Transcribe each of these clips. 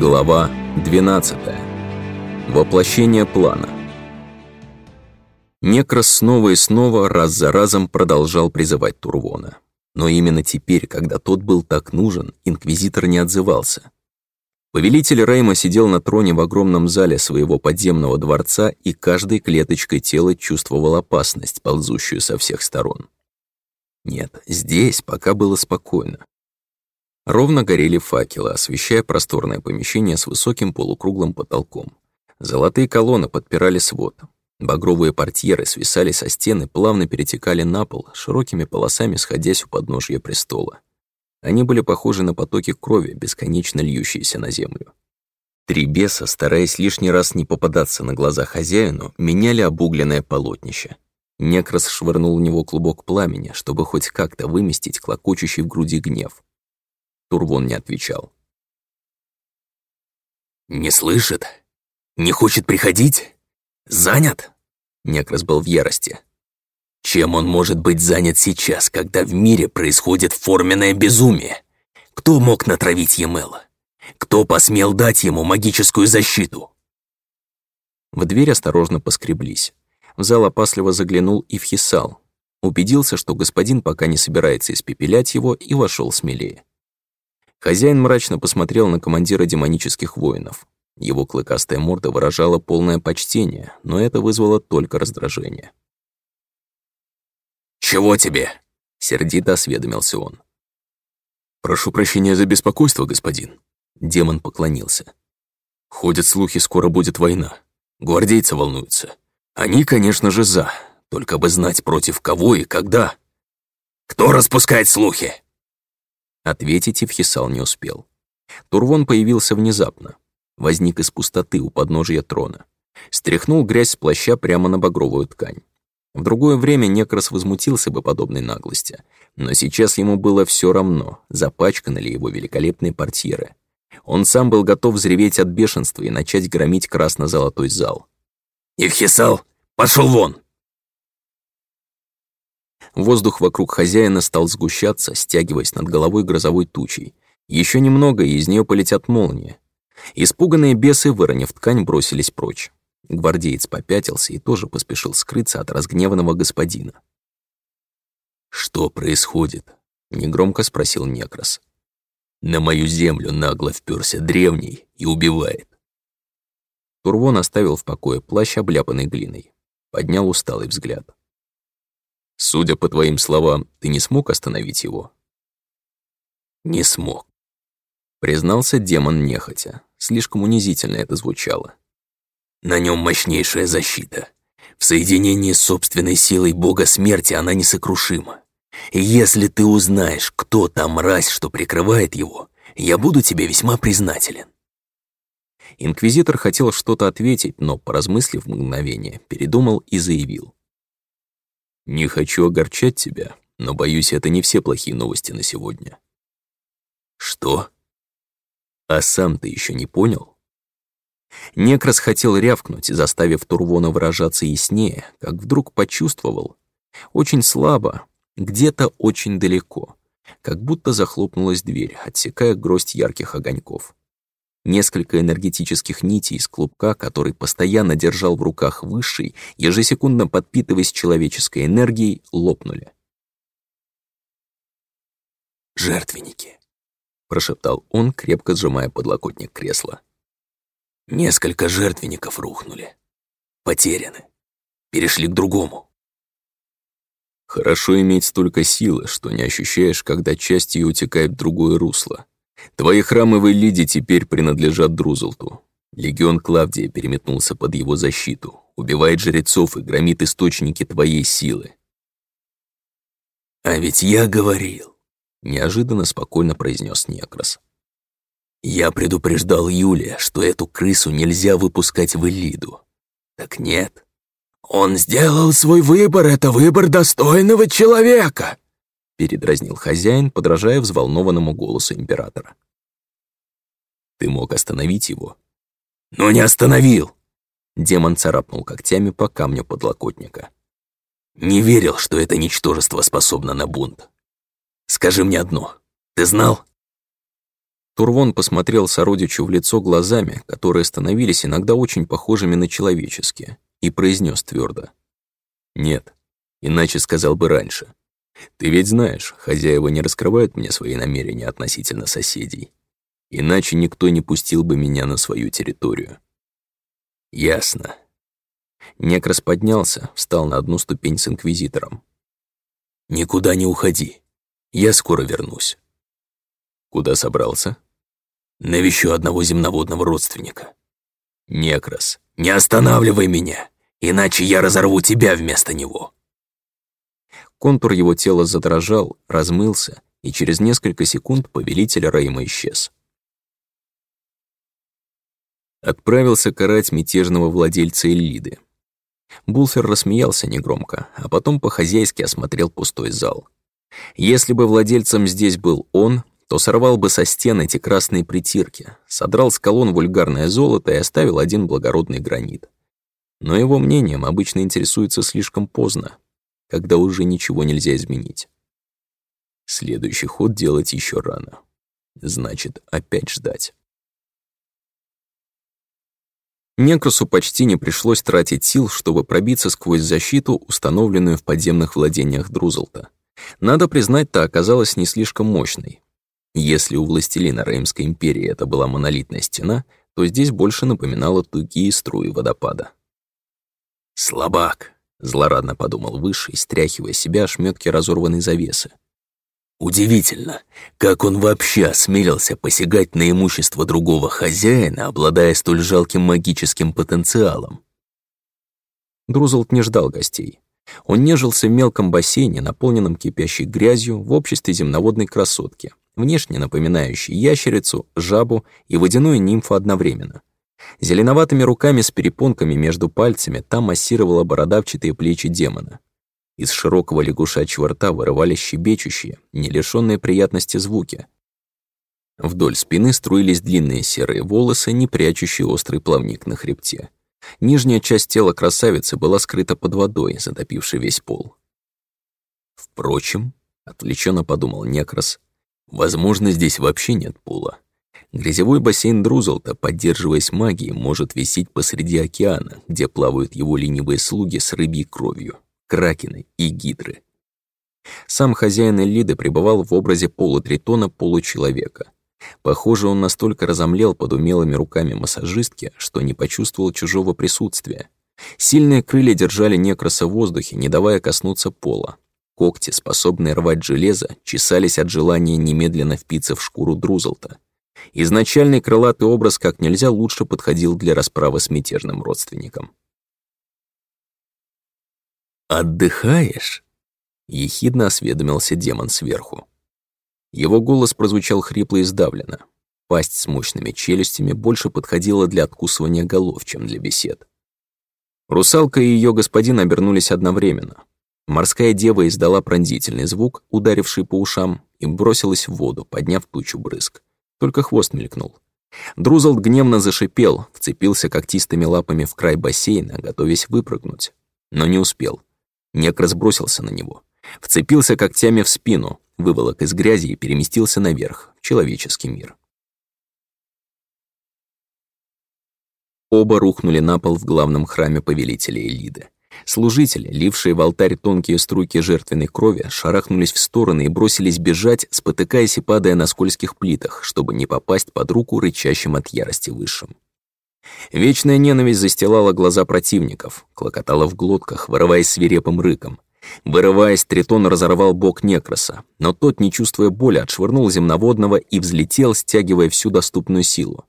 Глава 12. Воплощение плана. Некрас снова и снова, раз за разом продолжал призывать Турвона. Но именно теперь, когда тот был так нужен, Инквизитор не отзывался. Повелитель Рейма сидел на троне в огромном зале своего подземного дворца и каждой клеточкой тела чувствовал опасность, ползущую со всех сторон. Нет, здесь пока было спокойно. Ровно горели факелы, освещая просторное помещение с высоким полукруглым потолком. Золотые колонны подпирали свод. Багровые портьеры свисали со стены, плавно перетекали на пол, широкими полосами сходясь у подножья престола. Они были похожи на потоки крови, бесконечно льющиеся на землю. Три беса, стараясь лишний раз не попадаться на глаза хозяину, меняли обугленное полотнище. Некрас швырнул в него клубок пламени, чтобы хоть как-то выместить клокочущий в груди гнев. Турвон не отвечал. «Не слышит? Не хочет приходить? Занят?» Некрас был в ярости. «Чем он может быть занят сейчас, когда в мире происходит форменное безумие? Кто мог натравить Емела? Кто посмел дать ему магическую защиту?» В дверь осторожно поскреблись. В зал опасливо заглянул и вхисал. Убедился, что господин пока не собирается испепелять его, и вошел смелее. Хозяин мрачно посмотрел на командира демонических воинов. Его клыкастая морда выражала полное почтение, но это вызвало только раздражение. «Чего тебе?» — сердито осведомился он. «Прошу прощения за беспокойство, господин». Демон поклонился. «Ходят слухи, скоро будет война. Гвардейцы волнуются. Они, конечно же, за. Только бы знать, против кого и когда». «Кто распускает слухи?» Ответить Евхисал не успел. Турвон появился внезапно. Возник из пустоты у подножия трона. Стряхнул грязь с плаща прямо на багровую ткань. В другое время Некрас возмутился бы подобной наглости, но сейчас ему было все равно, запачканы ли его великолепные портьеры. Он сам был готов взреветь от бешенства и начать громить красно-золотой зал. «Евхисал, пошел вон!» Воздух вокруг хозяина стал сгущаться, стягиваясь над головой грозовой тучей. Еще немного, и из нее полетят молнии. Испуганные бесы, выронив ткань, бросились прочь. Гвардеец попятился и тоже поспешил скрыться от разгневанного господина. «Что происходит?» — негромко спросил Некрас. «На мою землю нагло вперся древний и убивает». Турвон оставил в покое плащ, обляпанный глиной. Поднял усталый взгляд. Судя по твоим словам, ты не смог остановить его? Не смог. Признался демон нехотя. Слишком унизительно это звучало. На нем мощнейшая защита. В соединении с собственной силой бога смерти она несокрушима. И если ты узнаешь, кто та мразь, что прикрывает его, я буду тебе весьма признателен. Инквизитор хотел что-то ответить, но, поразмыслив мгновение, передумал и заявил. Не хочу огорчать тебя, но, боюсь, это не все плохие новости на сегодня. Что? А сам ты еще не понял? Некрас хотел рявкнуть, заставив Турвона выражаться яснее, как вдруг почувствовал. Очень слабо, где-то очень далеко, как будто захлопнулась дверь, отсекая гроздь ярких огоньков. Несколько энергетических нитей из клубка, который постоянно держал в руках высший, ежесекундно подпитываясь человеческой энергией, лопнули. «Жертвенники», — прошептал он, крепко сжимая подлокотник кресла. «Несколько жертвенников рухнули. Потеряны. Перешли к другому». Хорошо иметь столько силы, что не ощущаешь, когда часть ее утекает в другое русло, Твои храмы в Элиде теперь принадлежат Друзелту. Легион Клавдия переметнулся под его защиту, убивает жрецов и громит источники твоей силы. «А ведь я говорил», — неожиданно спокойно произнес Некрас. «Я предупреждал Юлия, что эту крысу нельзя выпускать в Элиду. Так нет. Он сделал свой выбор, это выбор достойного человека!» Передразнил хозяин, подражая взволнованному голосу императора. «Ты мог остановить его?» «Но не остановил!» Демон царапнул когтями по камню подлокотника. «Не верил, что это ничтожество способно на бунт. Скажи мне одно, ты знал?» Турвон посмотрел сородичу в лицо глазами, которые становились иногда очень похожими на человеческие, и произнес твердо: «Нет, иначе сказал бы раньше. Ты ведь знаешь, хозяева не раскрывают мне свои намерения относительно соседей. Иначе никто не пустил бы меня на свою территорию». «Ясно». Некрас поднялся, встал на одну ступень с Инквизитором. «Никуда не уходи. Я скоро вернусь». «Куда собрался?» «Навещу одного земноводного родственника». «Некрас, не останавливай меня, иначе я разорву тебя вместо него». Контур его тела задрожал, размылся, и через несколько секунд повелитель Рейма исчез. Отправился карать мятежного владельца Эллиды. Булфер рассмеялся негромко, а потом по-хозяйски осмотрел пустой зал. Если бы владельцем здесь был он, то сорвал бы со стен эти красные притирки, содрал с колонн вульгарное золото и оставил один благородный гранит. Но его мнением обычно интересуется слишком поздно, когда уже ничего нельзя изменить. Следующий ход делать еще рано. Значит, опять ждать. Некросу почти не пришлось тратить сил, чтобы пробиться сквозь защиту, установленную в подземных владениях Друзелта. Надо признать, та оказалась не слишком мощной. Если у властелина Реймской империи это была монолитная стена, то здесь больше напоминала тугие струи водопада. «Слабак!» — злорадно подумал Выше, стряхивая себя ошметки разорванной завесы. Удивительно, как он вообще осмелился посягать на имущество другого хозяина, обладая столь жалким магическим потенциалом. Друзелт не ждал гостей. Он нежился в мелком бассейне, наполненном кипящей грязью, в обществе земноводной красотки, внешне напоминающей ящерицу, жабу и водяную нимфу одновременно. Зеленоватыми руками с перепонками между пальцами там массировала бородавчатые плечи демона. Из широкого лягушачьего рта вырывались щебечущие, не лишённые приятности звуки. Вдоль спины струились длинные серые волосы, не прячущие острый плавник на хребте. Нижняя часть тела красавицы была скрыта под водой, затопившей весь пол. Впрочем, отвлеченно подумал Некрас, возможно, здесь вообще нет пола. Грязевой бассейн Друзелта, поддерживаясь магией, может висеть посреди океана, где плавают его ленивые слуги с рыбьей кровью кракены и гидры. Сам хозяин Эллиды пребывал в образе полутритона-получеловека. Похоже, он настолько разомлел под умелыми руками массажистки, что не почувствовал чужого присутствия. Сильные крылья держали некраса в воздухе, не давая коснуться пола. Когти, способные рвать железо, чесались от желания немедленно впиться в шкуру Друзелта. Изначальный крылатый образ как нельзя лучше подходил для расправы с мятежным родственником. «Отдыхаешь?» — ехидно осведомился демон сверху. Его голос прозвучал хрипло и сдавленно. Пасть с мощными челюстями больше подходила для откусывания голов, чем для бесед. Русалка и ее господин обернулись одновременно. Морская дева издала пронзительный звук, ударивший по ушам, и бросилась в воду, подняв тучу брызг. Только хвост мелькнул. Друзалд гневно зашипел, вцепился когтистыми лапами в край бассейна, готовясь выпрыгнуть. Но не успел. Нек разбросился на него. Вцепился когтями в спину, выволок из грязи и переместился наверх, в человеческий мир. Оба рухнули на пол в главном храме повелителя Элиды. Служители, лившие в алтарь тонкие струйки жертвенной крови, шарахнулись в стороны и бросились бежать, спотыкаясь и падая на скользких плитах, чтобы не попасть под руку рычащим от ярости высшим. Вечная ненависть застилала глаза противников, клокотала в глотках, вырываясь свирепым рыком. Вырываясь, Тритон разорвал бок Некроса, но тот, не чувствуя боли, отшвырнул земноводного и взлетел, стягивая всю доступную силу.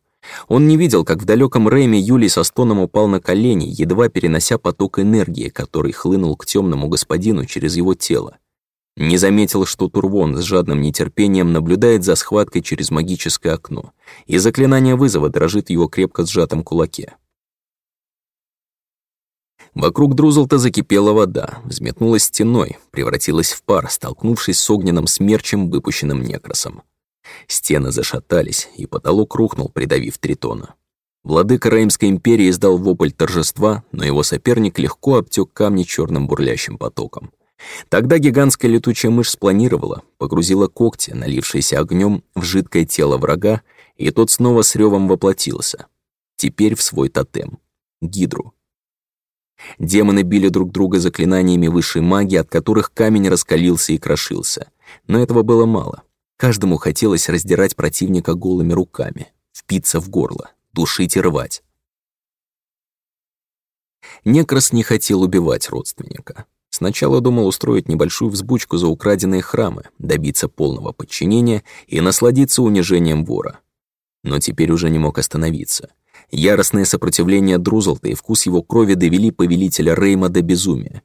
Он не видел, как в далеком Рэме Юлий со стоном упал на колени, едва перенося поток энергии, который хлынул к темному господину через его тело. Не заметил, что Турвон с жадным нетерпением наблюдает за схваткой через магическое окно, и заклинание вызова дрожит его крепко сжатом кулаке. Вокруг Друзлта закипела вода, взметнулась стеной, превратилась в пар, столкнувшись с огненным смерчем, выпущенным некросом. Стены зашатались, и потолок рухнул, придавив Тритона. Владыка Раимской империи издал вопль торжества, но его соперник легко обтек камни черным бурлящим потоком. Тогда гигантская летучая мышь спланировала, погрузила когти, налившиеся огнем, в жидкое тело врага и тот снова с ревом воплотился. Теперь в свой тотем — гидру. Демоны били друг друга заклинаниями высшей магии, от которых камень раскалился и крошился. Но этого было мало. Каждому хотелось раздирать противника голыми руками, впиться в горло, душить и рвать. Некрас не хотел убивать родственника. Сначала думал устроить небольшую взбучку за украденные храмы, добиться полного подчинения и насладиться унижением вора. Но теперь уже не мог остановиться. Яростное сопротивление Друзлта и вкус его крови довели повелителя Рейма до безумия.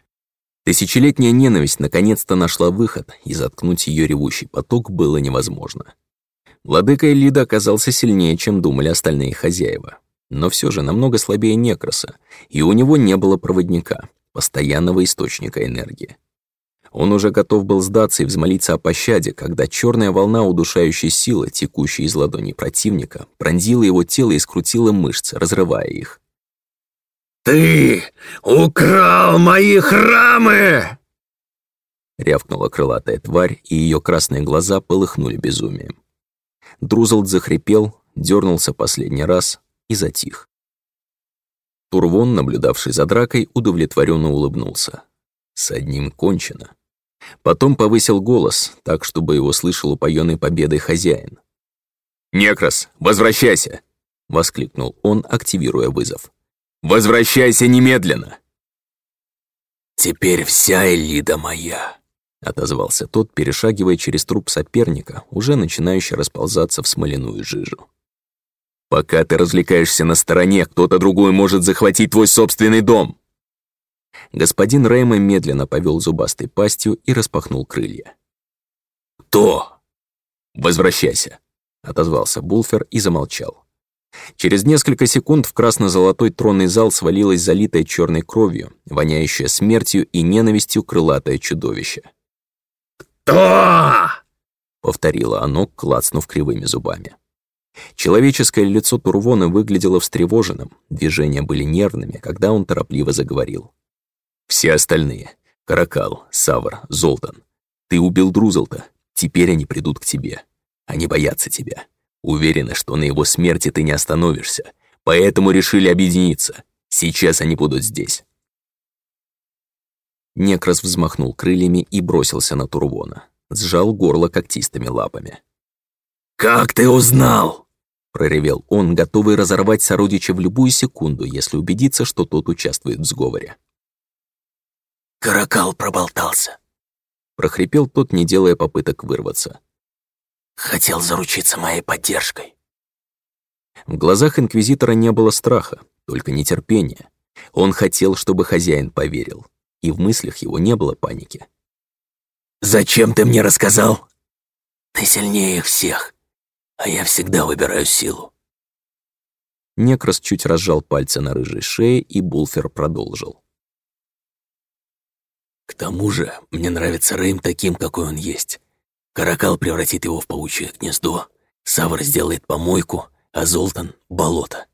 Тысячелетняя ненависть наконец-то нашла выход, и заткнуть ее ревущий поток было невозможно. Владыка Элида оказался сильнее, чем думали остальные хозяева. Но все же намного слабее Некроса, и у него не было проводника, постоянного источника энергии. Он уже готов был сдаться и взмолиться о пощаде, когда черная волна удушающей силы, текущей из ладони противника, пронзила его тело и скрутила мышцы, разрывая их. «Ты украл мои храмы!» Рявкнула крылатая тварь, и ее красные глаза полыхнули безумием. Друзлд захрипел, дернулся последний раз и затих. Турвон, наблюдавший за дракой, удовлетворенно улыбнулся. С одним кончено. Потом повысил голос, так, чтобы его слышал упоенный победой хозяин. «Некрас, возвращайся!» — воскликнул он, активируя вызов. «Возвращайся немедленно!» «Теперь вся Элида моя!» — отозвался тот, перешагивая через труп соперника, уже начинающий расползаться в смоляную жижу. «Пока ты развлекаешься на стороне, кто-то другой может захватить твой собственный дом!» Господин Рейма медленно повел зубастой пастью и распахнул крылья. «Кто?» «Возвращайся!» — отозвался Булфер и замолчал. Через несколько секунд в красно-золотой тронный зал свалилось залитое черной кровью, воняющее смертью и ненавистью крылатое чудовище. «Кто?» — повторило оно, клацнув кривыми зубами. Человеческое лицо Турвона выглядело встревоженным, движения были нервными, когда он торопливо заговорил. «Все остальные — Каракал, Савр, Золтан. Ты убил Друзелта, теперь они придут к тебе. Они боятся тебя. Уверены, что на его смерти ты не остановишься, поэтому решили объединиться. Сейчас они будут здесь». Некрас взмахнул крыльями и бросился на Турвона. Сжал горло когтистыми лапами. «Как ты узнал?» проревел он, готовый разорвать сородича в любую секунду, если убедиться, что тот участвует в сговоре. «Каракал проболтался», — прохрипел тот, не делая попыток вырваться. «Хотел заручиться моей поддержкой». В глазах Инквизитора не было страха, только нетерпения. Он хотел, чтобы хозяин поверил, и в мыслях его не было паники. «Зачем ты мне рассказал?» «Ты сильнее их всех а я всегда выбираю силу». Некрас чуть разжал пальцы на рыжей шее, и Булфер продолжил. «К тому же мне нравится Рейм таким, какой он есть. Каракал превратит его в паучье гнездо, Савр сделает помойку, а Золтан — болото.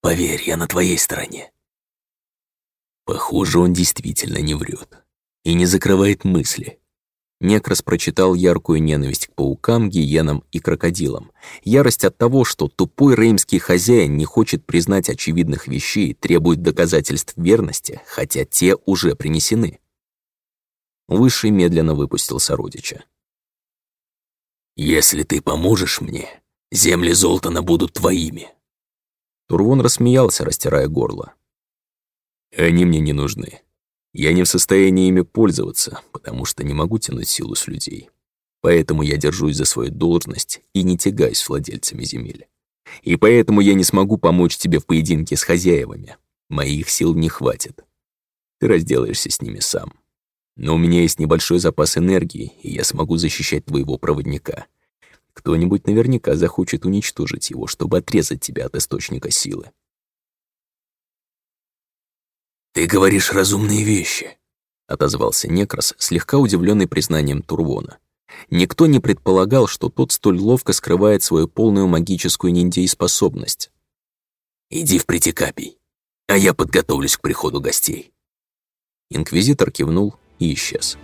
Поверь, я на твоей стороне». Похоже, он действительно не врет и не закрывает мысли. Некрас прочитал яркую ненависть к паукам, гиенам и крокодилам. Ярость от того, что тупой реймский хозяин не хочет признать очевидных вещей, требует доказательств верности, хотя те уже принесены. Высший медленно выпустил сородича. «Если ты поможешь мне, земли Золтана будут твоими». Турвон рассмеялся, растирая горло. «Они мне не нужны. Я не в состоянии ими пользоваться, потому что не могу тянуть силу с людей. Поэтому я держусь за свою должность и не тягаюсь с владельцами земель. И поэтому я не смогу помочь тебе в поединке с хозяевами. Моих сил не хватит. Ты разделаешься с ними сам. Но у меня есть небольшой запас энергии, и я смогу защищать твоего проводника. Кто-нибудь наверняка захочет уничтожить его, чтобы отрезать тебя от источника силы. «Ты говоришь разумные вещи», — отозвался Некрас, слегка удивленный признанием Турвона. Никто не предполагал, что тот столь ловко скрывает свою полную магическую ниндзей-способность. «Иди в притекапий, а я подготовлюсь к приходу гостей». Инквизитор кивнул и исчез.